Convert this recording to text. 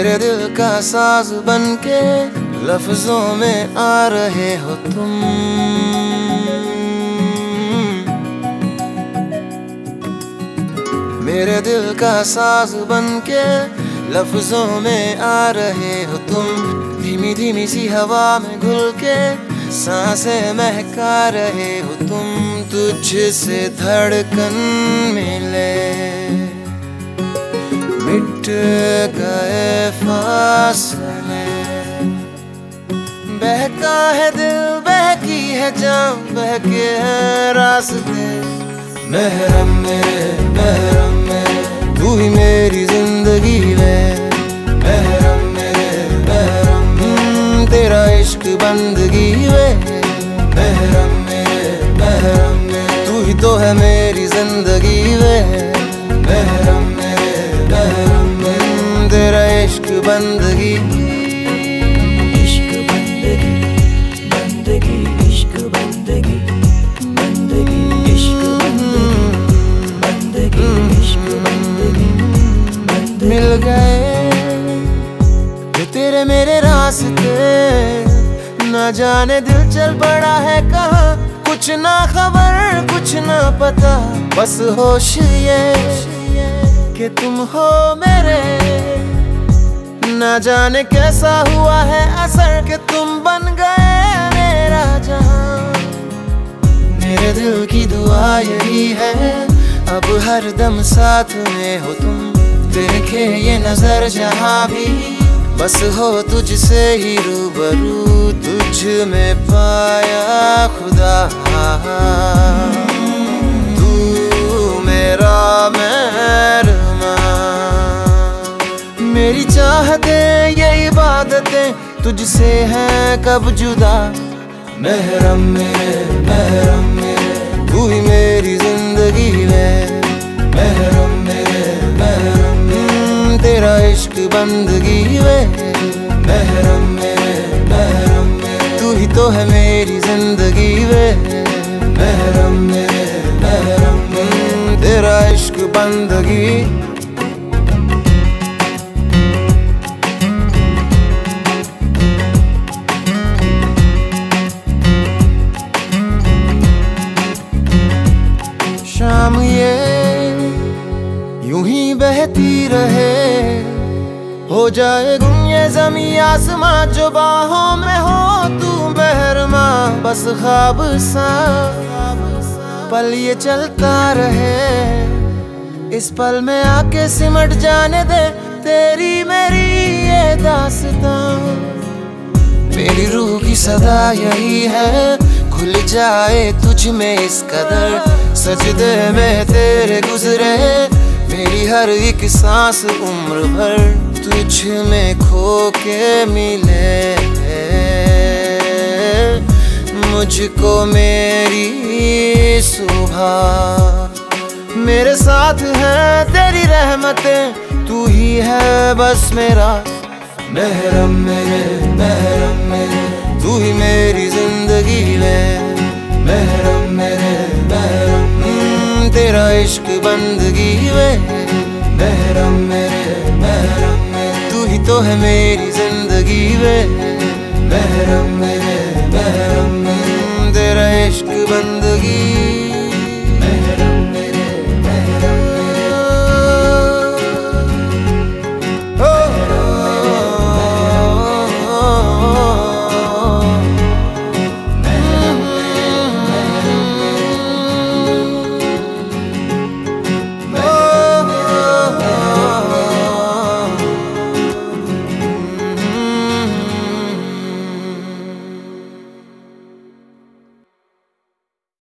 का साज बन के लफ्जों में आ रहे हो तुम। मेरे दिल का साज बन के लफ्जों में आ रहे हो तुम। धीमी धीमी सी हवा में घुल के साँसें महका रहे हो तुम। तुझसे धड़कन मिले। मिट गए फासले। बहका है दिल, बहकी है जान, बहके हैं रास्ते। महरम मेरे महरम मेरे तू ही मेरी ज़िंदगी में महरम मेरे महरम मेरे तेरा इश्क बंदगी में महरम में महरम मेरे तू ही तो है मेरी ज़िंदगी में महरम बंदगी। इश्क बंदगी बंदगी इश्क बंदगी बंदगी इश्क बंदगी बंदगी इश्क बंदगी बंदगी। मिल गए तेरे मेरे रास्ते न जाने दिल चल पड़ा है कहाँ। कुछ ना खबर कुछ ना पता बस होश ये कि तुम हो मेरे। न जाने कैसा हुआ है असर कि तुम बन गए मेरा जहाँ मेरे दिल की दुआ यही है, अब हर दम साथ में हो तुम। देखे ये नज़र जहाँ भी, बस हो तुझसे ही रूबरू तुझ में पाया। मेरी चाहते ये इबादतें तुझसे हैं कब जुदा। महरम मेरे महरम मेरे तू ही मेरी ज़िंदगी में महरम मेरे महरम मेरे तेरा इश्क बंदगी में महरम मेरे महरम मेरे तू ही तो है मेरी ज़िंदगी में महरम मेरे महरम मेरे तेरा इश्क बंदगी। रहे। हो जाए ये जमी आसमां, जो बाहों में हो तू बहरमा बस ख्वाब सा, पल ये चलता रहे। इस पल में आके सिमट जाने दे, तेरी मेरी ये दास्तां। मेरी रूह की सदा यही है, खुल जाए तुझ में इस कदर। सजदे में तेरे गुजरे मेरी हर एक सांस उम्र भर तुझ में खो के मिले मुझको मेरी सुबह। मेरे साथ है तेरी रहमतें, तू ही है बस मेरा। महरम मेरे महरम मेरे, तू ही मेरी ज़िंदगी में महरम मेरे, महरम तेरा इश्क बंदगी में महरम मेरे महरम मेरे। तू ही तो है मेरी ज़िंदगी में महरम मेरे महरम मेरे। तेरा इश्क बंदगी